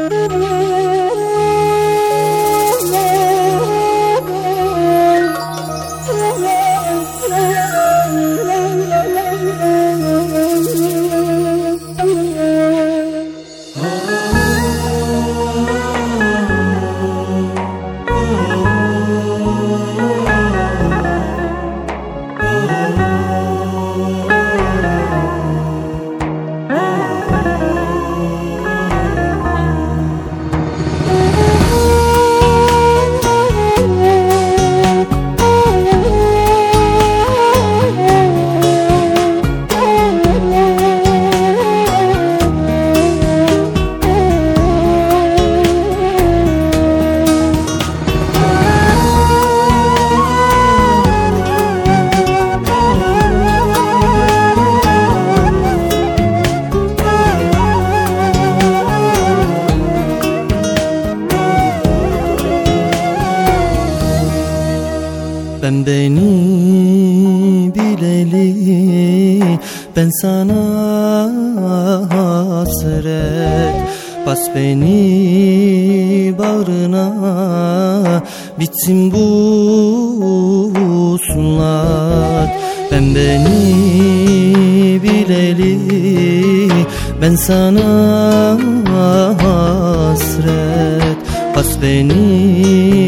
Ben Ben sana hasret Bas beni bağrına. Bitsin bu sular Ben beni bileli. Ben sana hasret Bas beni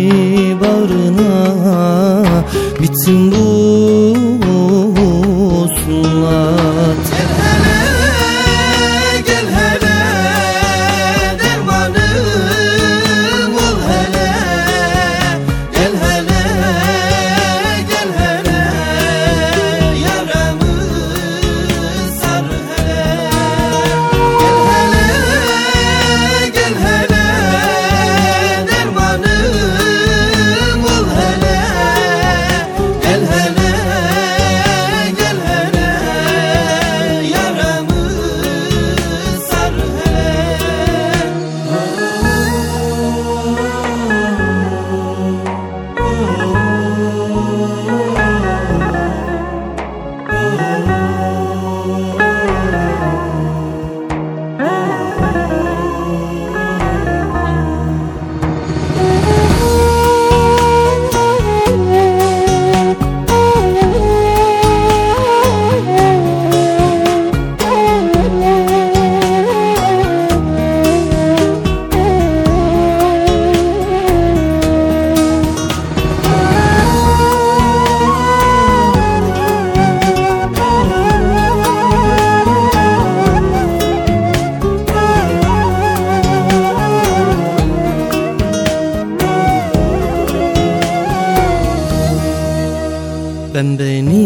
Ben beni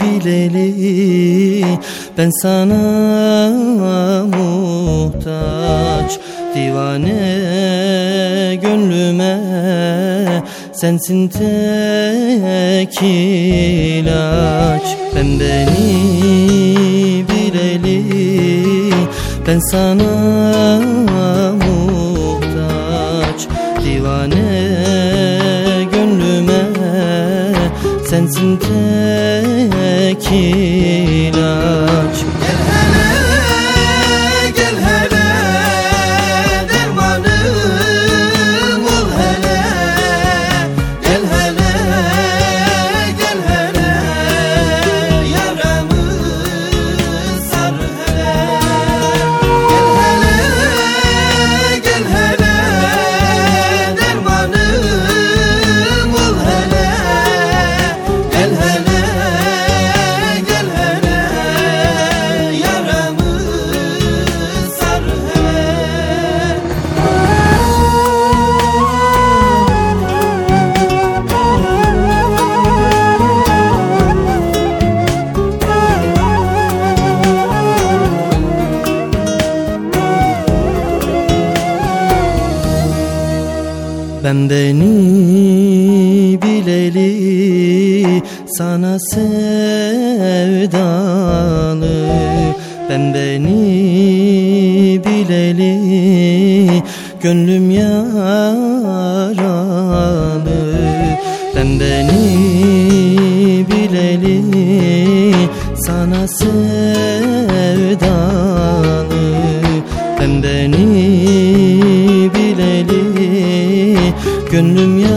bileli Ben sana muhtaç. Divane gönlüme Sensin tek ilaç. Ben beni bileli Ben sana Sensin tek ilaç. Gel Ben beni bileli sana sevdalı. Ben beni bileli gönlüm yaralı. Ben beni bileli sana sevdalı Gönlüm yar